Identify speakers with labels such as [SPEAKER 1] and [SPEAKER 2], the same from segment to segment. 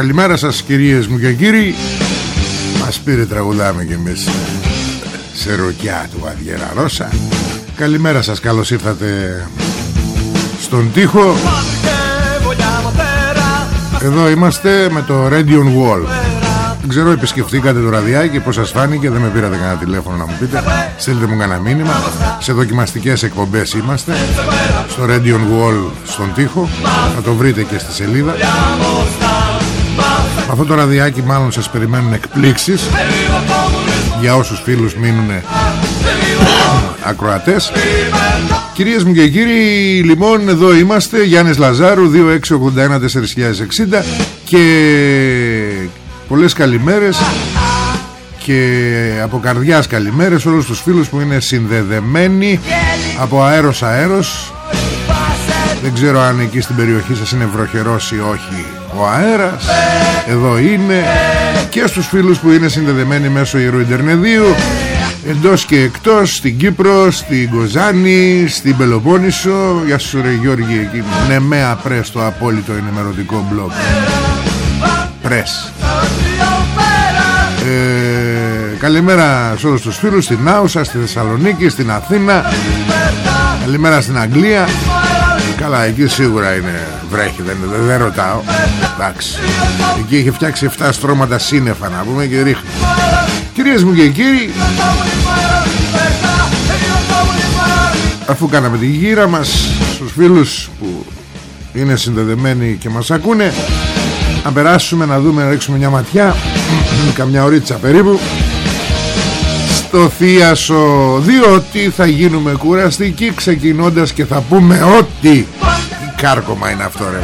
[SPEAKER 1] Καλημέρα σας κυρίες μου και κύριοι. Μας πήρε τραγουδάμε κι εμείς Σε ροκιά του Αδιέρα Ρώσα. Καλημέρα σας καλώς ήρθατε Στον τοίχο. Εδώ είμαστε με το Radion Wall. Δεν ξέρω επισκεφτήκατε το ραδιάκι Πως σας φάνηκε Δεν με πήρατε κανένα τηλέφωνο να μου πείτε. Στείλτε μου κανένα μήνυμα. Σε δοκιμαστικές εκπομπές είμαστε. Στο Radion Wall στον τοίχο. Θα το βρείτε και στη σελίδα αυτό το ραδιάκι μάλλον σας περιμένουν εκπλήξεις. Για όσους φίλους μείνουν ακροατές. Κυρίες μου και κύριοι Λοιπόν εδώ είμαστε. Γιάννης Λαζάρου 2681-4060 Και πολλές καλημέρες Και από καρδιάς καλημέρες Όλους τους φίλους που είναι συνδεδεμένοι Από αέρος αέρος Δεν ξέρω αν εκεί στην περιοχή σας είναι βροχερός ή όχι ο αέρας Εδώ είναι Και στους φίλους που είναι συνδεδεμένοι μέσω Ιερού Ιντερνεδίου Εντός και εκτός Στην Κύπρο, στην Κοζάνη Στην Πελοπόννησο. Γεια σου ρε Γιώργη εκεί. Νεμαία πρες το απόλυτο ενημερωτικό μπλοκ. Πρες. Ε, Καλημέρα σε όλους τους φίλους Στην Άουσα, στη Θεσσαλονίκη, στην Αθήνα. Καλημέρα στην Αγγλία Καλά εκεί σίγουρα είναι βρέχει δεν, δεν, δεν ρωτάω. Εντάξει. Εκεί είχε φτιάξει 7 στρώματα σύννεφα να πούμε και ρίχνει. Κυρίες μου και κύριοι Αφού κάναμε τη γύρα μας Στους φίλους που είναι συνδεδεμένοι και μας ακούνε Να περάσουμε να δούμε να ρίξουμε μια ματιά. Καμιά ωρίτσα περίπου στο θίασο διότι θα γίνουμε κουραστικοί ξεκινώντας και θα πούμε ότι κάρκομα είναι αυτό ρε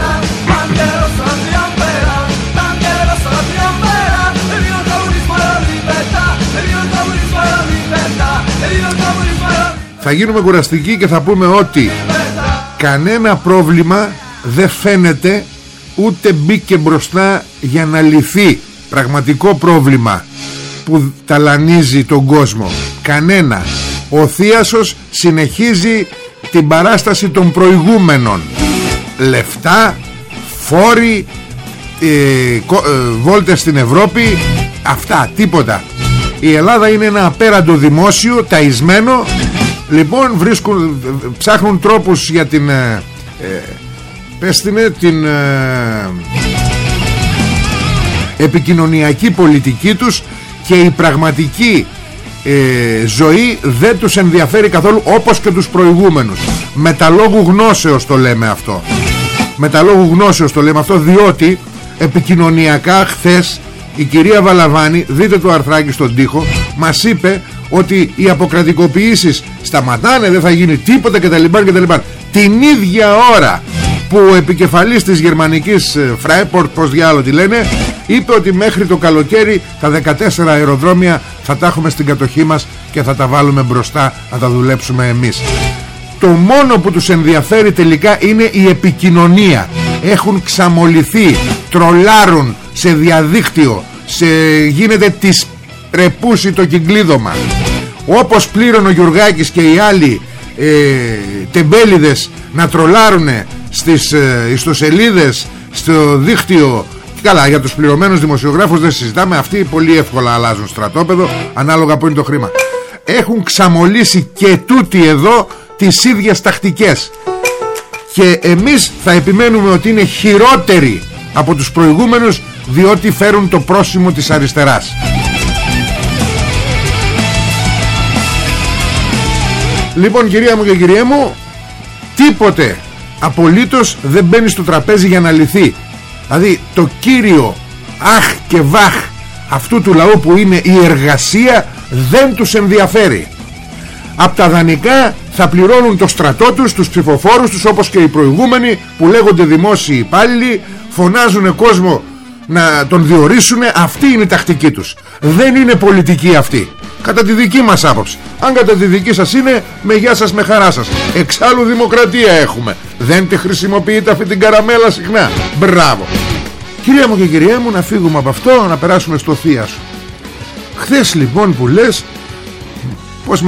[SPEAKER 1] Θα γίνουμε κουραστικοί και θα πούμε ότι κανένα πρόβλημα δεν φαίνεται ούτε μπήκε μπροστά για να λυθεί. Πραγματικό πρόβλημα που ταλανίζει τον κόσμο. Κανένα. Ο Θίασος συνεχίζει την παράσταση των προηγούμενων. Λεφτά φόροι ε, ε, βόλτες στην Ευρώπη αυτά τίποτα. Η Ελλάδα είναι ένα απέραντο δημόσιο ταϊσμένο. Λοιπόν βρίσκουν ψάχνουν τρόπους για την ε, ε την ε, επικοινωνιακή πολιτική τους και η πραγματική ε, ζωή δεν τους ενδιαφέρει καθόλου όπως και τους προηγούμενους. Με τα λόγου γνώσεως το λέμε αυτό. Με τα λόγου γνώσεως το λέμε αυτό διότι επικοινωνιακά χθες η κυρία Βαλαβάνη δείτε το αρθράκι στον τοίχο μας είπε ότι οι αποκρατικοποιήσεις σταματάνε δεν θα γίνει τίποτα κτλ κτλ. Την ίδια ώρα που ο επικεφαλής της γερμανικής Φράιπορτ πως διάλογο τη λένε είπε ότι μέχρι το καλοκαίρι τα 14 αεροδρόμια θα τα έχουμε στην κατοχή μας και θα τα βάλουμε μπροστά να τα δουλέψουμε εμείς. Το μόνο που τους ενδιαφέρει τελικά είναι η επικοινωνία. Έχουν ξαμοληθεί τρολάρουν σε διαδίκτυο σε... γίνεται της ρεπούση το κυκλίδωμα. Όπως πλήρωνε ο Γιουργάκης και οι άλλοι ε, τεμπέλιδες να τρολάρουνε στις ε, ιστοσελίδες στο δίκτυο. Καλά για τους πληρωμένους δημοσιογράφους δεν συζητάμε. Αυτοί πολύ εύκολα αλλάζουν στρατόπεδο ανάλογα που είναι το χρήμα. Έχουν ξαμολύσει και τούτοι εδώ τις ίδιες τακτικές. Και εμείς θα επιμένουμε ότι είναι χειρότεροι από τους προηγούμενους διότι φέρουν το πρόσημο της αριστεράς. Λοιπόν κυρία μου και κυρία μου Τίποτε Απολύτως δεν μπαίνει στο τραπέζι για να λυθεί. Δηλαδή το κύριο Αχ και βαχ Αυτού του λαού που είναι η εργασία Δεν τους ενδιαφέρει. Από τα δανεικά θα πληρώνουν το στρατό τους Τους ψηφοφόρους τους όπως και οι προηγούμενοι Που λέγονται δημόσιοι υπάλληλοι Φωνάζουν κόσμο να τον διορίσουν Αυτή είναι η τακτική τους. Δεν είναι πολιτική αυτή Κατά τη δική μας άποψη. Αν κατά τη δική σας είναι Με γεια σας με χαρά σας. Εξάλλου δημοκρατία έχουμε. Δεν τη χρησιμοποιείτε αυτή την καραμέλα συχνά. Μπράβο. Κυρία μου και κυρία μου να φύγουμε από αυτό Να περάσουμε στο θεία σου. Χθες λοιπόν που λες Πως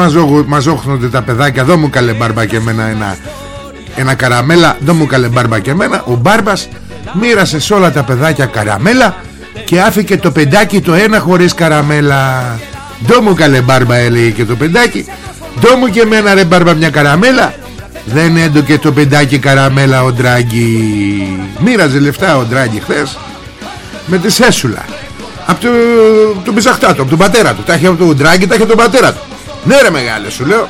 [SPEAKER 1] μαζόχνονται τα παιδάκια Εδώ μου καλέ μπάρμπα και εμένα ένα, ένα καραμέλα Εδώ μου καλέ μπάρμπα και εμένα Ο μπάρμπας μοίρασε σε όλα τα παιδάκια καραμέλα Και άφηκε το πεντάκι το ένα χωρίς καραμέλα Ντό μου καλέ μπάρμπα έλεγε και το πεντάκι. Ντό μου και εμένα ρε μπάρμπα μια καραμέλα. Δεν έντοκε το πεντάκι καραμέλα ο Ντράγκη. Μοίραζε λεφτά ο Ντράγκη χθες Με τη σέσουλα. Από το, το πιζαχτάτο, από τον πατέρα του. Τα είχε από τον Ντράγκη, τα είχε από τον πατέρα του. Ναι ρε μεγάλε σου λέω.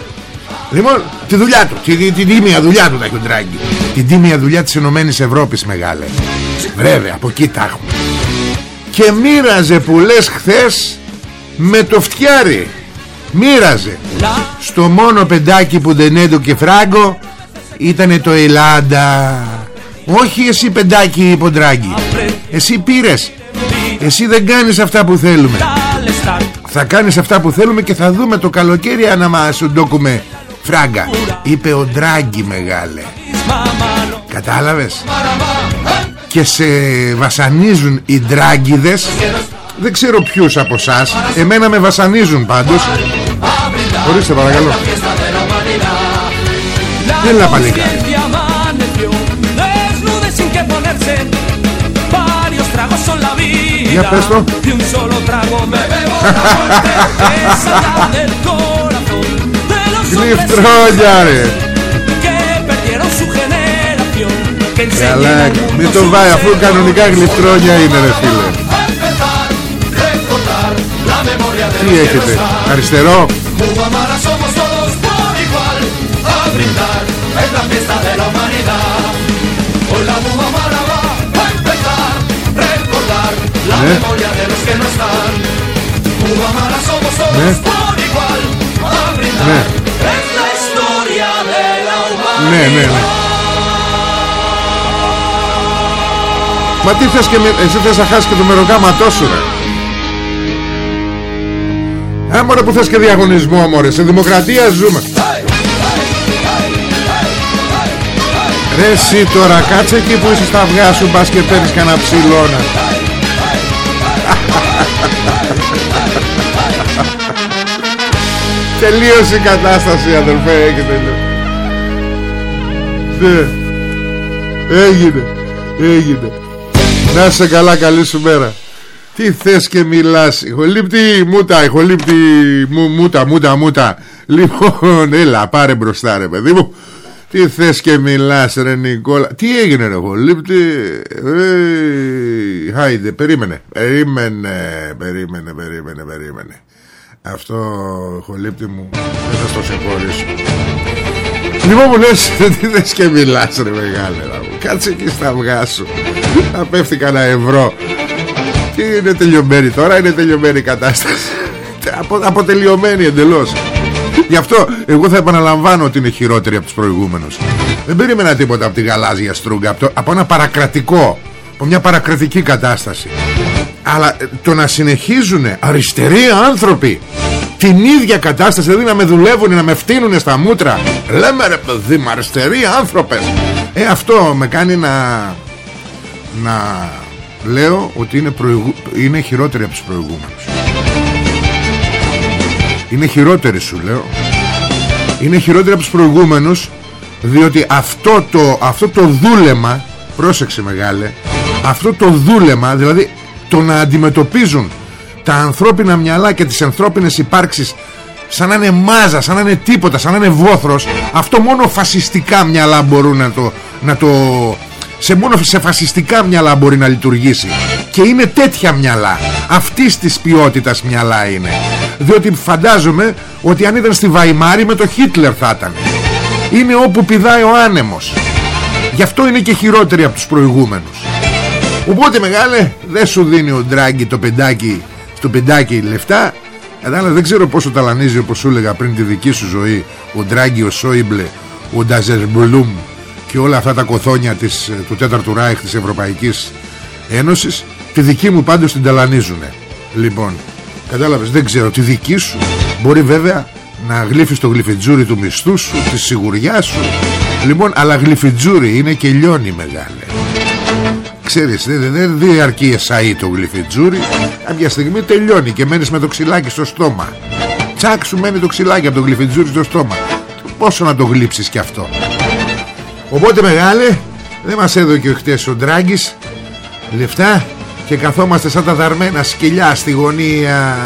[SPEAKER 1] Λοιπόν, τη δουλειά του, την τη, τίμια δουλειά του τα έχει ο Ντράγκη. Την τίμια δουλειά της Ενωμένης Ευρώπης μεγάλε. Βέβαια, από εκεί τα έχουμε. Και μοίραζε που λες χθες με το φτιάρι. Μοίραζε. Στο μόνο πεντάκι που δεν έντοκε φράγκο ήτανε το Ελλάδα όχι εσύ πεντάκι ποντράγκι εσύ πήρες. Εσύ δεν κάνεις αυτά που θέλουμε. Θα κάνεις αυτά που θέλουμε και θα δούμε το καλοκαίρι αν μας ντόκουμε φράγκα είπε ο Ντράγκη μεγάλε. Κατάλαβες; Και σε βασανίζουν οι ντράγκιδες δεν ξέρω ποιους από εσάς. Εμένα με βασανίζουν πάντως. Ορίστε παρακαλώ. Έλα παλικάρι Για πες το. Γλυφτρόνια ρε. Καλά Μην το βάει αφού κανονικά γλυφτρόνια είναι ρε φίλε Τι έχετε, αριστερό; Ναι. Ναι. Ναι. Ναι, ναι, ναι. Μα τι θες και με... Εσύ θες να χάσεις και το μεροκάματό σου ρε ε, μωρέ που θες και διαγωνισμό μωρέ. Σε δημοκρατία ζούμε. Ρε εσύ τώρα κάτσε εκεί που είσαι στα αυγά σου Μπας και παίρνεις κανένα ψηλόνα. Τελείωσε η κατάσταση αδελφέ Έγινε Ναι. Έγινε Έγινε. Να σε καλά καλή σου μέρα τι θες και μιλάς Ηχολήπτη μούτα Ηχολήπτη μου, μούτα μούτα μούτα. Λοιπόν έλα πάρε μπροστά ρε παιδί μου. Τι θες και μιλάς ρε Νικόλα. Τι έγινε ρε ηχολήπτη ε, Χάιντε περίμενε Περίμενε Περίμενε περίμενε περίμενε. Αυτό ηχολήπτη μου Δεν θα στο συγχωρήσω Λοιπόν μου λες Τι θες και μιλάς ρε μεγάλε Κάτσε εκεί στα αυγά σου. Θα πέφτει κανένα ευρώ και είναι τελειωμένη τώρα Είναι τελειωμένη η κατάσταση. Απο, αποτελειωμένη εντελώς. Γι' αυτό εγώ θα επαναλαμβάνω ότι είναι χειρότερη από τους προηγούμενους. Δεν περίμενα τίποτα από τη γαλάζια στρούγκα Από, από ένα παρακρατικό Από μια παρακρατική κατάσταση. Αλλά ε, το να συνεχίζουν αριστεροί άνθρωποι την ίδια κατάσταση δηλαδή να με δουλεύουν να με φτύνουν στα μούτρα λέμε ρε παιδί μου αριστεροί άνθρωπες ε αυτό με κάνει να να λέω ότι είναι, προηγου... είναι χειρότερη από τους προηγούμενους. Είναι χειρότερη σου λέω. Είναι χειρότερη από τους προηγούμενους διότι αυτό το, αυτό το δούλεμα πρόσεξε μεγάλε αυτό το δούλεμα δηλαδή το να αντιμετωπίζουν τα ανθρώπινα μυαλά και τις ανθρώπινες υπάρξεις σαν να είναι μάζα, σαν να είναι τίποτα, σαν να είναι βόθρος αυτό μόνο φασιστικά μυαλά μπορούν να το, να το σε μόνο σε φασιστικά μυαλά μπορεί να λειτουργήσει. Και είναι τέτοια μυαλά. Αυτής της ποιότητας μυαλά είναι. Διότι φαντάζομαι ότι αν ήταν στη Βαϊμάρη με το Χίτλερ θα ήταν. Είναι όπου πηδάει ο άνεμος. Γι' αυτό είναι και χειρότεροι από τους προηγούμενους. Οπότε μεγάλε δεν σου δίνει ο Ντράγκη το πεντάκι στο πεντάκι λεφτά. Αλλά δεν ξέρω πόσο ταλανίζει όπως σου έλεγα πριν τη δική σου ζωή ο Ντράγκη, ο Σόιμπλε, ο Νταζερμπλουμ και όλα αυτά τα κοθόνια της, του τέταρτου ράιχ της Ευρωπαϊκής Ένωσης τη δική μου πάντως την ταλανίζουνε. Λοιπόν κατάλαβες δεν ξέρω τη δική σου μπορεί βέβαια να γλύφεις το γλυφιτζούρι του μισθού σου τη σιγουριά σου. Λοιπόν αλλά γλυφιτζούρι είναι και λιώνει μεγάλε. Ξέρεις δεν, δεν διαρκεί εσαεί το γλυφιτζούρι. Κάποια στιγμή τελειώνει και μένεις με το ξυλάκι στο στόμα. Τσάκ σου μένει το ξυλάκι από το γλυφιτζούρι στο στόμα. Πόσο να το γλύψεις κι αυτό Οπότε μεγάλε Δεν μας έδωκε χτες ο Ντράγκης. Λεφτά Και καθόμαστε σαν τα δαρμένα σκυλιά Στη γωνία.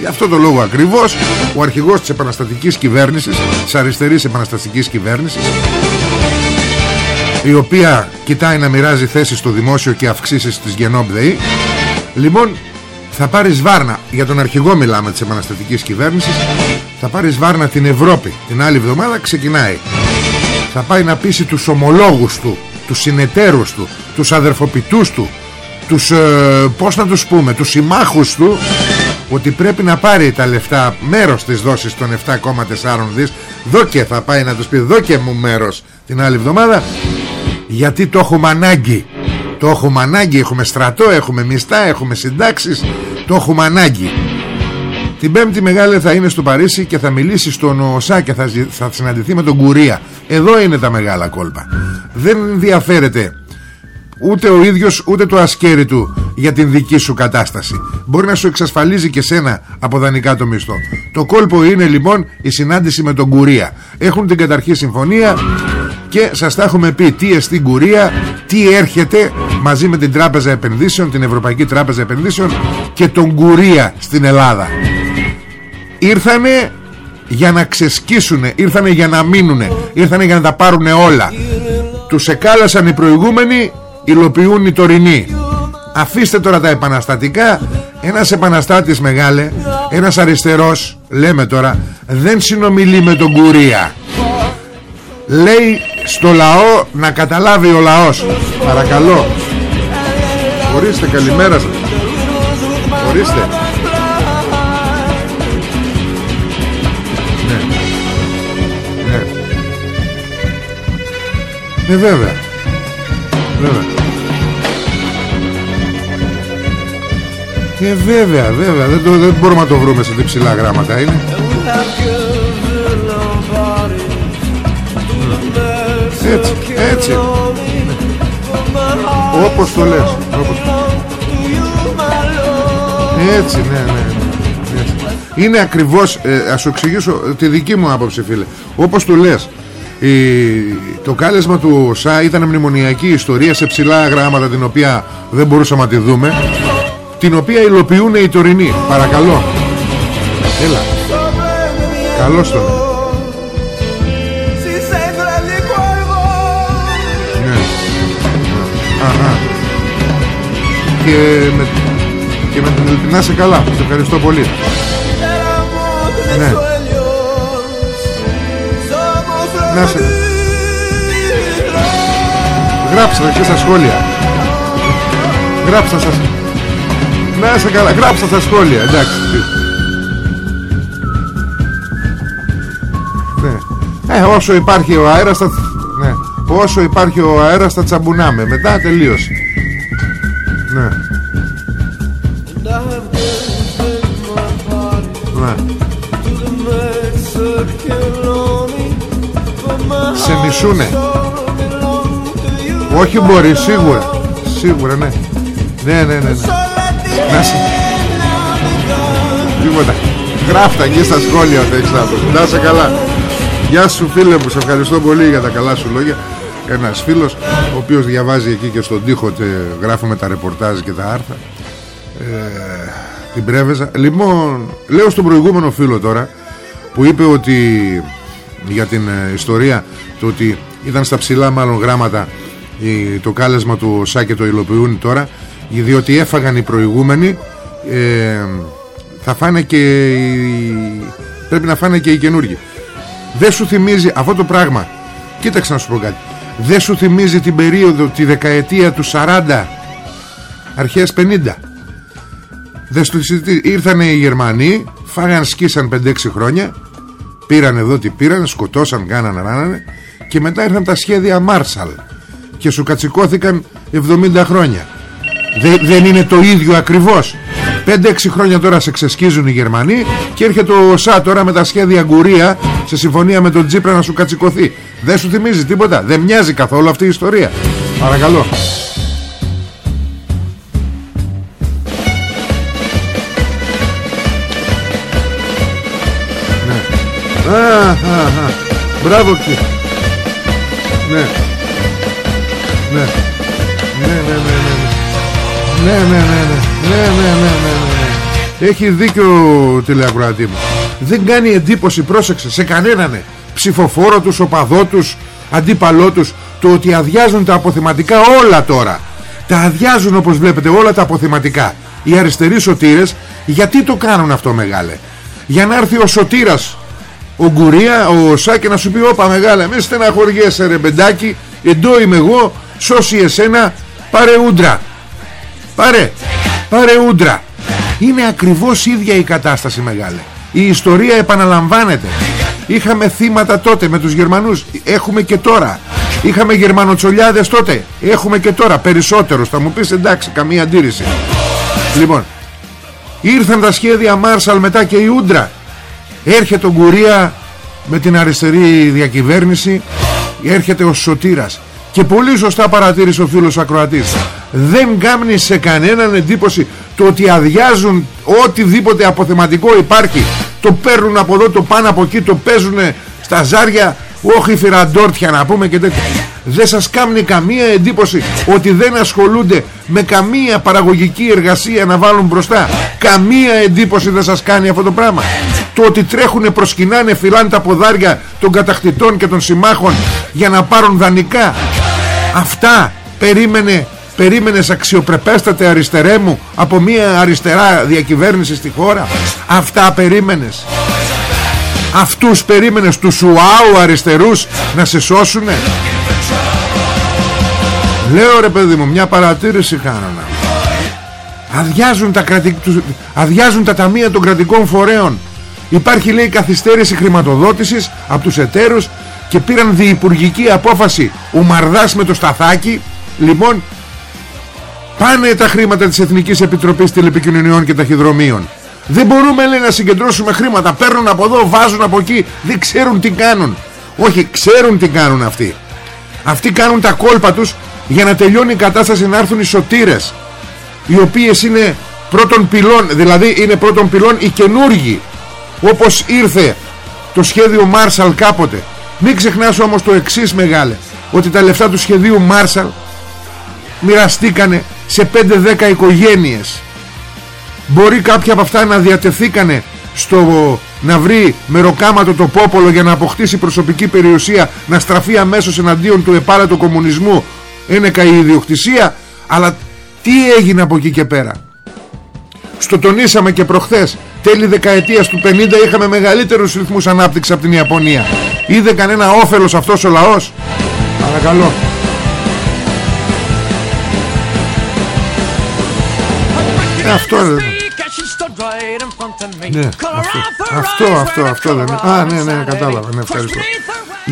[SPEAKER 1] Γι' αυτό το λόγο ακριβώς Ο αρχηγός της επαναστατικής κυβέρνησης Της αριστερής επαναστατικής κυβέρνησης η οποία κοιτάει να μοιράζει θέσεις στο δημόσιο και αυξήσεις της ΔΕΗ λοιπόν θα πάρεις βάρνα για τον αρχηγό μιλάμε της επαναστατικής κυβέρνησης. Θα πάρεις βάρνα την Ευρώπη. Την άλλη εβδομάδα ξεκινάει θα πάει να πείσει τους ομολόγους του τους συνεταίρους του τους αδερφοποιητούς του τους, ε, πώς να τους πούμε τους συμμάχους του ότι πρέπει να πάρει τα λεφτά μέρος της δόσης των 7,4 δις. Δόκε θα πάει να τους πει δόκε μου μέρος την άλλη εβδομάδα γιατί το έχουμε ανάγκη. Το έχουμε ανάγκη έχουμε στρατό έχουμε μισθά έχουμε συντάξεις. Το έχουμε ανάγκη την πέμπτη μεγάλη θα είναι στο Παρίσι και θα μιλήσει στον ΟΣΑ και θα, θα συναντηθεί με τον Κουρία. Εδώ είναι τα μεγάλα κόλπα. Δεν ενδιαφέρεται ούτε ο ίδιος ούτε το ασκέρι του για την δική σου κατάσταση. Μπορεί να σου εξασφαλίζει και σένα από δανεικά το μισθό. Το κόλπο είναι λοιπόν η συνάντηση με τον Κουρία. Έχουν την καταρχή συμφωνία και σας τα έχουμε πει τι εστί Κουρία τι έρχεται μαζί με την Τράπεζα Επενδύσεων την Ευρωπαϊκή Τράπεζα Επενδύσεων και τον Κουρία στην Ελλάδα ήρθανε για να ξεσκίσουνε ήρθανε για να μείνουνε ήρθανε για να τα πάρουνε όλα. Τους εκάλασαν οι προηγούμενοι υλοποιούν οι τωρινοί. Αφήστε τώρα τα επαναστατικά. Ένας επαναστάτης μεγάλε ένας αριστερός λέμε τώρα δεν συνομιλεί με τον Κουρία. Λέει στο λαό να καταλάβει ο λαός. Παρακαλώ. Ορίστε καλημέρα σας. Ορίστε ε βέβαια. Βέβαια. Ε βέβαια βέβαια. Δεν, το, δεν μπορούμε να το βρούμε σε ψηλά γράμματα είναι. Έτσι, έτσι. Όπως το λες όπως... Έτσι, ναι, ναι, ναι. Είναι ακριβώς, ε, ας σου εξηγήσω τη δική μου άποψη φίλε. Όπως το λες η, Το κάλεσμα του ΩΣΑ ήταν μνημονιακή ιστορία σε ψηλά γράμματα την οποία δεν μπορούσαμε να τη δούμε Την οποία υλοποιούν οι τωρινοί. Παρακαλώ. Έλα. Καλώς το και με, και με την να σε καλά. Σε ευχαριστώ πολύ. Ναι να σε Γράψτε και στα σχόλια Γράψτε σας. Να σε καλά Γράψτε στα σχόλια Εντάξει ναι. ε, Όσο υπάρχει ο αέρας θα... ναι. Όσο υπάρχει ο αέρας θα τσαμπουνάμε Μετά τελείωσε Ναι μισούνε. Όχι μπορεί σίγουρα. Σίγουρα ναι. Ναι ναι ναι, ναι. Να σε Τίποτα. Γράφτα εκεί στα σχόλια Να σε καλά. Γεια σου φίλε μου, σε ευχαριστώ πολύ για τα καλά σου λόγια. Ένας φίλος ο οποίος διαβάζει εκεί και στον τοίχο και γράφουμε τα ρεπορτάζ και τα άρθρα ε, Την πρέβεζα. Λοιπόν, λέω στον προηγούμενο φίλο τώρα Που είπε ότι για την ε, ιστορία Το ότι ήταν στα ψηλά μάλλον γράμματα Το κάλεσμα του ΣΑ το υλοποιούν τώρα Διότι έφαγαν οι προηγούμενοι ε, Θα φάνε και οι, Πρέπει να φάνε και οι καινούργοι. Δεν σου θυμίζει αυτό το πράγμα. Κοίταξε να σου πω κάτι. Δεν σου θυμίζει την περίοδο Τη δεκαετία του 40 Αρχές 50 Δεν σου Ήρθανε οι Γερμανοί Φάγαν σκίσαν 5-6 χρόνια Πήραν εδώ τι πήραν Σκοτώσαν, κάναν, ράνανε Και μετά ήρθαν τα σχέδια Μάρσαλ Και σου κατσικώθηκαν 70 χρόνια Δεν είναι το ίδιο ακριβώς 5-6 χρόνια τώρα σε ξεσκίζουν οι Γερμανοί και έρχεται ο ΣΑ τώρα με τα σχέδια γκουρία σε συμφωνία με τον Τζίπρα να σου κατσικωθεί. Δεν σου θυμίζει τίποτα. Δεν μοιάζει καθόλου αυτή η ιστορία. Παρακαλώ. Ναι. Α, α, α. Μπράβο και. Ναι. Ναι. Ναι, ναι, ναι, ναι. Ναι, ναι, ναι, ναι. Ναι, ναι, ναι, ναι, ναι. Έχει δίκιο ο τηλεακροατή μου. Δεν κάνει εντύπωση, πρόσεξε, σε κανέναν ψηφοφόρο τους, οπαδό τους, αντίπαλό τους το ότι αδειάζουν τα αποθεματικά όλα τώρα. Τα αδειάζουν όπως βλέπετε όλα τα αποθεματικά. Οι αριστεροί σωτήρες γιατί το κάνουν αυτό μεγάλε; Για να έρθει ο σωτήρας ο Γκουρία, ο Σάκη να σου πει όπα μεγάλε μην στεναχωριέσαι ρε μπεντάκι εντό είμαι εγώ σώσει εσένα πάρε ούντρα πάρε πάρε ούντρα. Είναι ακριβώς ίδια η κατάσταση μεγάλε. Η ιστορία επαναλαμβάνεται. Είχαμε θύματα τότε με τους Γερμανούς. Έχουμε και τώρα. Είχαμε Γερμανοτσολιάδες τότε. Έχουμε και τώρα περισσότερους. Θα μου πεις εντάξει καμία αντίρρηση. Λοιπόν Ήρθαν τα σχέδια Μάρσαλ μετά και η Ούντρα Έρχεται ο Γκουρία Με την αριστερή διακυβέρνηση. Έρχεται ο Σωτήρας. Και πολύ σωστά παρατήρησε ο φίλος Ακροατής. Δεν κάμνει σε κανέναν εντύπωση Το ότι αδειάζουν Οτιδήποτε αποθεματικό υπάρχει. Το παίρνουν από εδώ το πάνε από εκεί το παίζουν στα ζάρια. Όχι φυραντόρτια να πούμε και τέτοια δεν σας κάνει καμία εντύπωση ότι δεν ασχολούνται με καμία παραγωγική εργασία να βάλουν μπροστά. Καμία εντύπωση δεν σας κάνει αυτό το πράγμα. Το ότι τρέχουν προσκυνάνε φυλάνε τα ποδάρια των κατακτητών και των συμμάχων για να πάρουν δανεικά. Αυτά περίμενε Περίμενες αξιοπρεπέστατε αριστερέ μου Από μια αριστερά διακυβέρνηση στη χώρα. Αυτά περίμενες. Αυτούς περίμενες Τους ουάου αριστερούς Να σε σώσουνε Λέω ρε παιδί μου Μια παρατήρηση κάνανα Αδειάζουν τα, κρατη... Αδειάζουν τα ταμεία των κρατικών φορέων Υπάρχει λέει καθυστέρηση χρηματοδότησης Από τους εταίρους Και πήραν διυπουργική απόφαση Ο Μαρδάς με το Σταθάκι Λοιπόν Πάνε τα χρήματα της Εθνικής Επιτροπής Τηλεπικοινωνιών και Ταχυδρομείων. Δεν μπορούμε λέει να συγκεντρώσουμε χρήματα. Παίρνουν από εδώ, βάζουν από εκεί. Δεν ξέρουν τι κάνουν. Όχι, ξέρουν τι κάνουν αυτοί. Αυτοί κάνουν τα κόλπα τους για να τελειώνει η κατάσταση να έρθουν οι σωτήρες. Οι οποίες είναι πρώτων πυλών, δηλαδή είναι πρώτων πυλών οι καινούργοι. Όπως ήρθε το σχέδιο Μάρσαλ κάποτε. Μην ξεχνάς όμως το εξής μεγάλε. Ότι τα λεφτά του σχεδίου Μάρσαλ μοιραστήκανε σε 5-10 οικογένειες μπορεί κάποια από αυτά να διατεθήκανε στο να βρει μεροκάματο το πόπολο για να αποκτήσει προσωπική περιουσία να στραφεί αμέσως εναντίον του επάλατου κομμουνισμού ένεκα η ιδιοκτησία αλλά τι έγινε από εκεί και πέρα; Στο τονίσαμε και προχθές τέλη δεκαετίας του 50 είχαμε μεγαλύτερους ρυθμούς ανάπτυξης από την Ιαπωνία είδε κανένα όφελος αυτός ο λαός; Παρακαλώ αυτό δεν ναι, αυτό, αυτό, αυτό, αυτό δεν είναι. Α, ναι, ναι, κατάλαβα. Ναι, ευχαριστώ.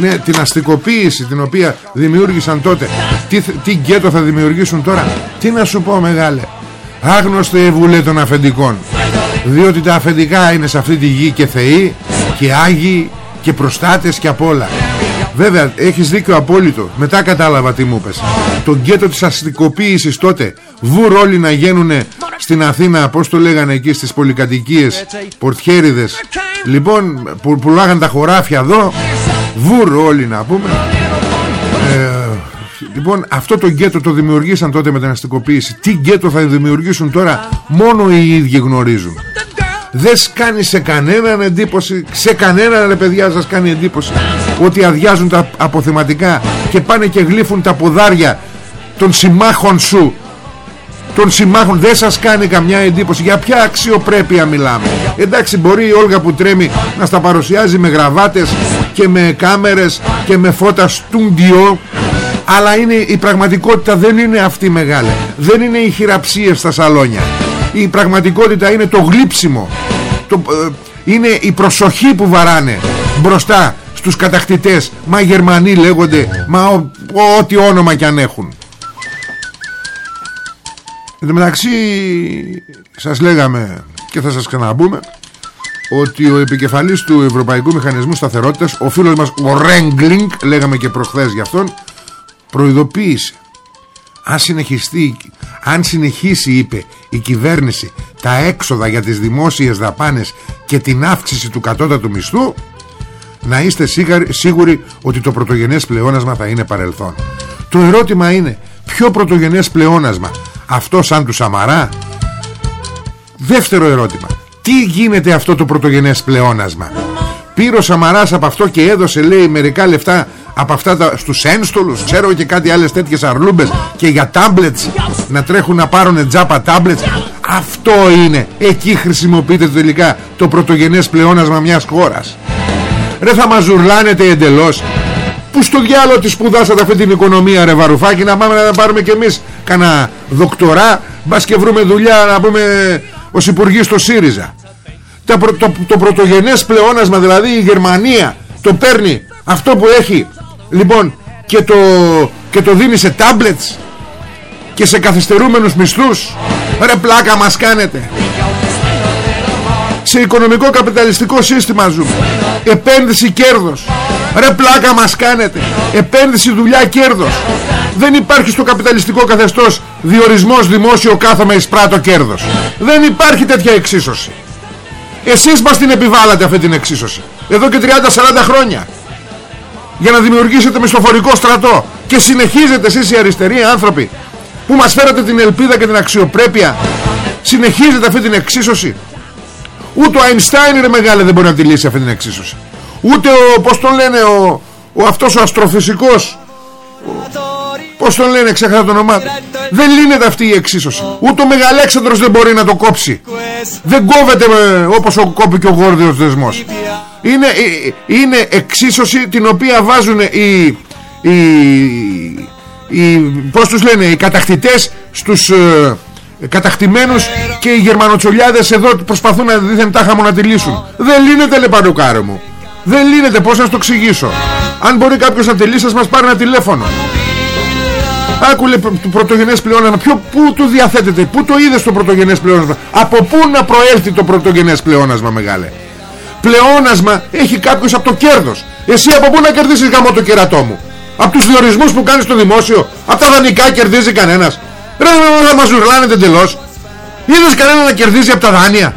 [SPEAKER 1] Ναι την αστικοποίηση την οποία δημιούργησαν τότε. Τι, τι γκέτο θα δημιουργήσουν τώρα. Τι να σου πω μεγάλε. Άγνωστο βουλέ των αφεντικών. Διότι τα αφεντικά είναι σε αυτή τη γη και θεοί Και άγιοι και προστάτες και απ' όλα. Βέβαια έχεις δίκιο απόλυτο. Μετά κατάλαβα τι μου πες Το γκέτο της αστικοποίησης τότε Βουρ όλοι να γίνουν στην Αθήνα Πώς το λέγανε εκεί στις πολυκατοικίες Πορτιέριδες. Λοιπόν που πουλάγαν τα χωράφια εδώ Βουρ όλοι να πούμε. Ε, Λοιπόν αυτό το γκέτο το δημιουργήσαν τότε με την αστικοποίηση. Τι γκέτο θα δημιουργήσουν τώρα Μόνο οι ίδιοι γνωρίζουν. Δεν κάνει σε κανέναν εντύπωση Σε κανέναν ρε παιδιά σας κάνει εντύπωση Ότι αδειάζουν τα αποθεματικά Και πάνε και γλύφουν τα ποδάρια Των συμμάχων σου. Των συμμάχων. Δεν σας κάνει καμιά εντύπωση. Για ποια αξιοπρέπεια μιλάμε. Εντάξει μπορεί η Όλγα που τρέμει Να στα παρουσιάζει με γραβάτες Και με κάμερες Και με φώτα στούντιο αλλά είναι, η πραγματικότητα δεν είναι αυτή μεγάλη. Δεν είναι οι χειραψίες στα σαλόνια. Η πραγματικότητα είναι το γλύψιμο. Το, ε, είναι η προσοχή που βαράνε μπροστά στους κατακτητές. Μα Γερμανοί λέγονται μα ό,τι όνομα κι αν έχουν. Εν τω μεταξύ σας λέγαμε και θα σας ξαναμπούμε ότι ο επικεφαλής του Ευρωπαϊκού Μηχανισμού Σταθερότητας ο φίλος μας ο Ρέγκλινγκ λέγαμε και προχθές για αυτόν προειδοποίησε. Αν συνεχιστεί αν συνεχίσει είπε η κυβέρνηση τα έξοδα για τις δημόσιες δαπάνες και την αύξηση του κατώτατου μισθού να είστε σίγουροι ότι το πρωτογενές πλεόνασμα θα είναι παρελθόν. Το ερώτημα είναι ποιο πρωτογενές πλεόνασμα αυτό σαν του Σαμαρά; Δεύτερο ερώτημα τι γίνεται αυτό το πρωτογενές πλεόνασμα; Πήρε ο Σαμαράς από αυτό και έδωσε λέει μερικά λεφτά από αυτά τα, στους ένστολους ξέρω και κάτι άλλες τέτοιες αρλούμπες και για τάμπλετς να τρέχουν να πάρουν τζάπα τάμπλετς. Αυτό είναι. Εκεί χρησιμοποιείται τελικά το πρωτογενές πλεόνασμα μιας χώρας. Ρε θα μας ζουρλάνετε εντελώς. Που στο διάλογο της σπουδάσατε αυτή την οικονομία ρε Βαρουφάκη να πάμε να πάρουμε κι εμείς κανένα δοκτορά. Μπας και βρούμε δουλειά να πούμε ως υπουργοί στο ΣΥΡΙΖΑ το, το, το πρωτογενές πλεόνασμα δηλαδή η Γερμανία το παίρνει αυτό που έχει. Λοιπόν και το, και το δίνει σε τάμπλετς και σε καθυστερούμενους μισθούς. Ρε πλάκα μας κάνετε. Σε οικονομικό καπιταλιστικό σύστημα ζούμε. Επένδυση κέρδος. Ρε πλάκα μας κάνετε. Επένδυση δουλειά κέρδος. Δεν υπάρχει στο καπιταλιστικό καθεστώς Διορισμός δημόσιο κάθομαι εις πράτο κέρδος. Δεν υπάρχει τέτοια εξίσωση Εσείς μας την επιβάλλατε αυτή την εξίσωση. Εδώ και 30-40 χρόνια. Για να δημιουργήσετε μισθοφορικό στρατό. Και συνεχίζετε εσείς οι αριστεροί άνθρωποι που μας φέρατε την ελπίδα και την αξιοπρέπεια. Συνεχίζετε αυτή την εξίσωση. Ούτε ο Αϊνστάιν είναι μεγάλη δεν μπορεί να τη λύσει αυτή την εξίσωση. Ούτε ο πως τον λένε ο, ο αυτός ο αστροφυσικός Πώς τον λένε ξέχασα το όνομά Δεν λύνεται αυτή η εξίσωση. Ούτε ο Μεγαλέξανδρος δεν μπορεί να το κόψει. Δεν κόβεται όπως ο κόπηκε ο γόρδιος δεσμός. Είναι, ε, είναι εξίσωση την οποία βάζουν οι, οι, οι πώς τους λένε οι κατακτητές στους ε, κατακτημένους και οι γερμανοτσολιάδες εδώ προσπαθούν να δίθεν τάχα μου να τη λύσουν. Δεν λύνεται λε παρουκάρο μου. Δεν λύνεται. Πως να το εξηγήσω. Αν μπορεί κάποιος να τη λύσει μας πάρει ένα τηλέφωνο Άκουλε το πρωτογενές πλεόνασμα. Ποιο, Πού το διαθέτεται Πού το είδες το πρωτογενές πλεόνασμα; Από πού να προέλθει το πρωτογενές πλεόνασμα μεγάλε; Πλεόνασμα έχει κάποιος από το κέρδος. Εσύ από πού να κερδίσεις γαμό το κερατό μου; Από τους διορισμούς που κάνεις στο δημόσιο Από τα δανεικά κερδίζει κανένας. Ρε να μας ζουρλάνετε εντελώς. Είδες κανένα να κερδίζει από τα δάνεια;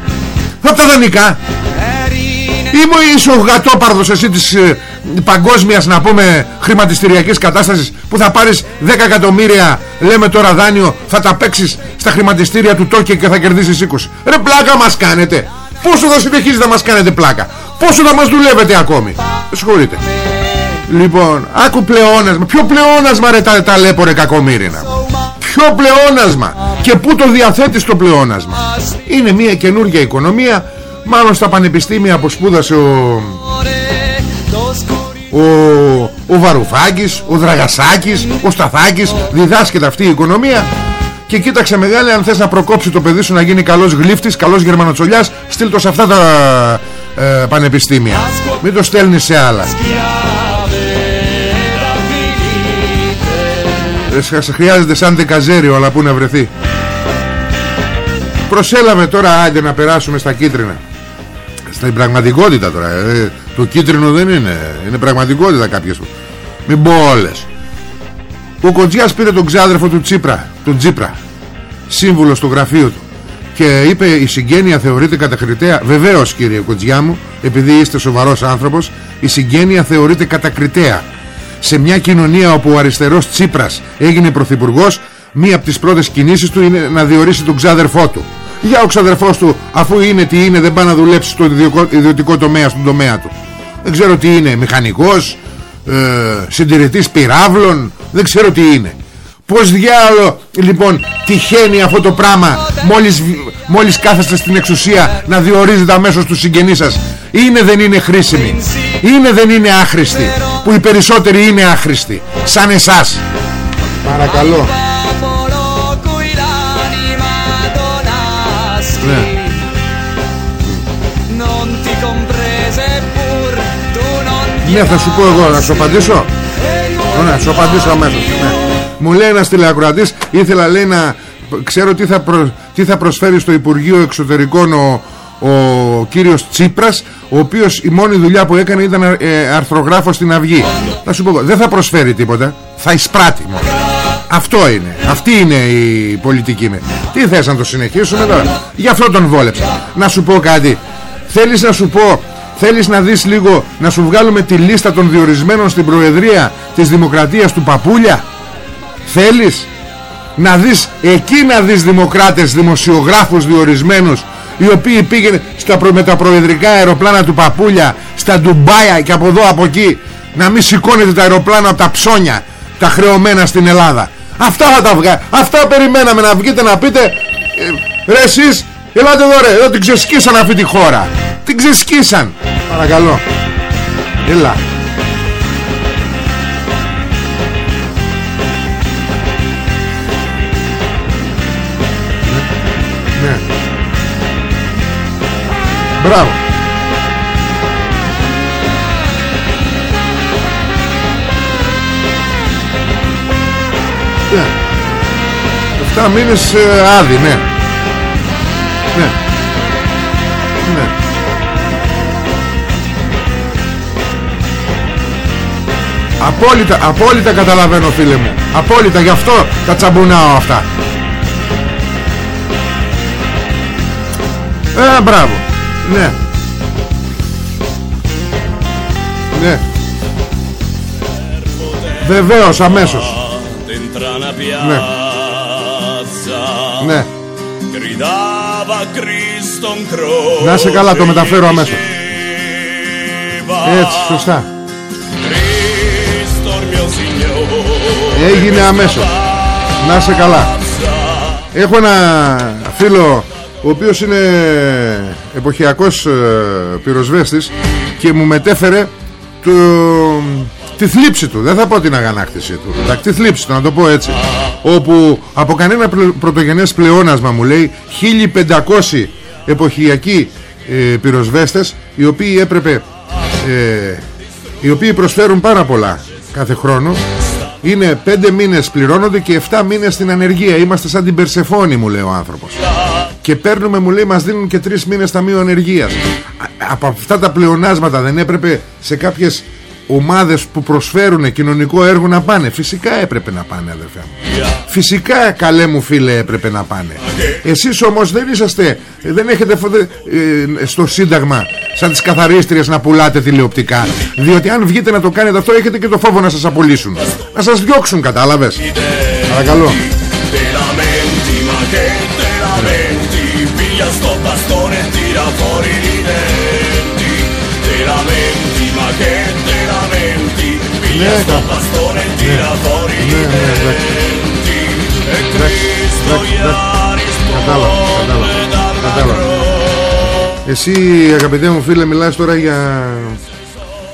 [SPEAKER 1] Από τα δανεικά; Είμαι είσαι ο γατόπαρδος εσύ της ε, παγκόσμιας να πούμε χρηματιστηριακής κατάστασης που θα πάρεις 10 εκατομμύρια λέμε τώρα δάνειο θα τα παίξεις στα χρηματιστήρια του Τόκιο και θα κερδίσεις 20 ρε πλάκα μας κάνετε. Πόσο θα συνεχίζετε να μας κάνετε πλάκα. Πόσο θα μας δουλεύετε ακόμη. Συγχωρείτε. Λοιπόν άκου πλεόνασμα. Ποιο πλεόνασμα ρε τα, τα ρε κακομύρινα ποιο πλεόνασμα. Και πού το διαθέτεις το πλεόνασμα. Είναι μια καινούργια οικονομία Μάλλον στα πανεπιστήμια που σπούδασε ο ο, ο Βαρουφάκης, ο Δραγασάκης, ο Σταθάκης διδάσκεται αυτή η οικονομία. Και κοίταξε μεγάλη αν θες να προκόψει το παιδί σου να γίνει καλός γλύφτης, καλός γερμανοτσολιάς στείλ το σε αυτά τα ε, πανεπιστήμια. Μην το στέλνεις σε άλλα. Ε, σε χρειάζεται σαν δεκαζέριο αλλά που να βρεθεί. Προσέλαμε τώρα άντε να περάσουμε στα κίτρινα στην πραγματικότητα τώρα ε, το κίτρινο δεν είναι είναι πραγματικότητα κάποιες μην πω όλες. Ο Κοντζιάς πήρε τον ξάδερφο του Τσίπρα τον Τσίπρα σύμβουλο στο γραφείο του και είπε η συγγένεια θεωρείται κατακριτέα βεβαίως κύριε Κοντζιά μου επειδή είστε σοβαρός άνθρωπος η συγγένεια θεωρείται κατακριτέα. Σε μια κοινωνία όπου ο αριστερός Τσίπρας έγινε πρωθυπουργός μία από τις πρώτες κινήσεις του είναι να διορίσει τον ξάδερφό του για ο ξαδερφός του αφού είναι τι είναι δεν πάει να δουλέψει στο ιδιωτικό τομέα στον τομέα του. Δεν ξέρω τι είναι μηχανικός ε, συντηρητής πυράβλων δεν ξέρω τι είναι. Πως διάλο λοιπόν τυχαίνει αυτό το πράγμα μόλις, μόλις κάθεστε στην εξουσία να διορίζετε αμέσως τους συγγενείς σας. Είναι δεν είναι χρήσιμη. Είναι δεν είναι άχρηστη. Που οι περισσότεροι είναι άχρηστοι. Σαν εσάς. Παρακαλώ Ναι θα σου πω εγώ να σου απαντήσω. Ναι σου απαντήσω αμέσως ναι. Μου λέει ένας τηλεακροατής Ήθελα λέει να ξέρω τι θα, τι θα προσφέρει στο Υπουργείο Εξωτερικών ο, ο κύριος Τσίπρας ο οποίος η μόνη δουλειά που έκανε ήταν ε, αρθρογράφος στην Αυγή. Θα σου πω δεν θα προσφέρει τίποτα θα εισπράττει μόνο. Αυτό είναι αυτή είναι η πολιτική με. τι θες να το συνεχίσουμε τώρα; Γι' αυτό τον βόλεψα. Να σου πω κάτι. Θέλεις να σου πω θέλεις να δεις λίγο να σου βγάλουμε τη λίστα των διορισμένων στην Προεδρία της Δημοκρατίας του Παπούλια; Θέλεις να δεις εκεί να δεις δημοκράτες δημοσιογράφους διορισμένους οι οποίοι πήγαινε στα προ, με τα προεδρικά αεροπλάνα του Παπούλια στα Ντουμπάια και από εδώ από εκεί να μην σηκώνετε τα αεροπλάνα από τα ψώνια τα χρεωμένα στην Ελλάδα. Αυτά θα τα βγάλει αυτά περιμέναμε να βγείτε να πείτε ε, ρε εσείς ελάτε εδώ ρε εδώ την ξεσκίσαν αυτή τη χώρα. Την ξεσκίσαν παρακαλώ έλα Μπράβο. Ναι. Εφτά μήνες ε, άδει, ναι. Ναι. Ναι. Απόλυτα, απόλυτα καταλαβαίνω φίλε μου. Απόλυτα, γι' αυτό τα τσαμπουνάω αυτά. Ε, μπράβο. Ναι. Ναι. Βεβαίως αμέσως. Ναι. Ναι. Να σε καλά το μεταφέρω αμέσως. Έτσι σωστά Έγινε αμέσως. Να σε καλά. Έχω ένα φίλο ο οποίος είναι εποχιακός ε, πυροσβέστης και μου μετέφερε το, τη θλίψη του. Δεν θα πω την αγανάκτηση του. Τη θλίψη του να το πω έτσι. Όπου από κανένα πρωτογενές πλεόνασμα μου λέει 1500 εποχιακοί ε, πυροσβέστες οι οποίοι έπρεπε ε, οι οποίοι προσφέρουν πάρα πολλά κάθε χρόνο είναι 5 μήνες πληρώνονται και 7 μήνες στην ανεργία. Είμαστε σαν την Περσεφόνη μου λέει ο άνθρωπος. Και παίρνουμε μου λέει μας δίνουν και τρεις μήνες ταμείο ανεργίας. Από αυτά τα πλεονάσματα δεν έπρεπε σε κάποιες ομάδες που προσφέρουν κοινωνικό έργο να πάνε. Φυσικά έπρεπε να πάνε αδερφέ μου. Φυσικά καλέ μου φίλε έπρεπε να πάνε. Εσείς όμως δεν είσαστε δεν έχετε ε, στο σύνταγμα σαν τις καθαρίστριες να πουλάτε τηλεοπτικά. Διότι αν βγείτε να το κάνετε αυτό έχετε και το φόβο να σας απολύσουν. Να σας διώξουν κατάλαβες; Παρακαλώ. Sto lamenti Piglia sto bastone tira fuori i denti E Cristo gli ha risponde dal Εσύ αγαπητέ μου φίλε μιλάς τώρα για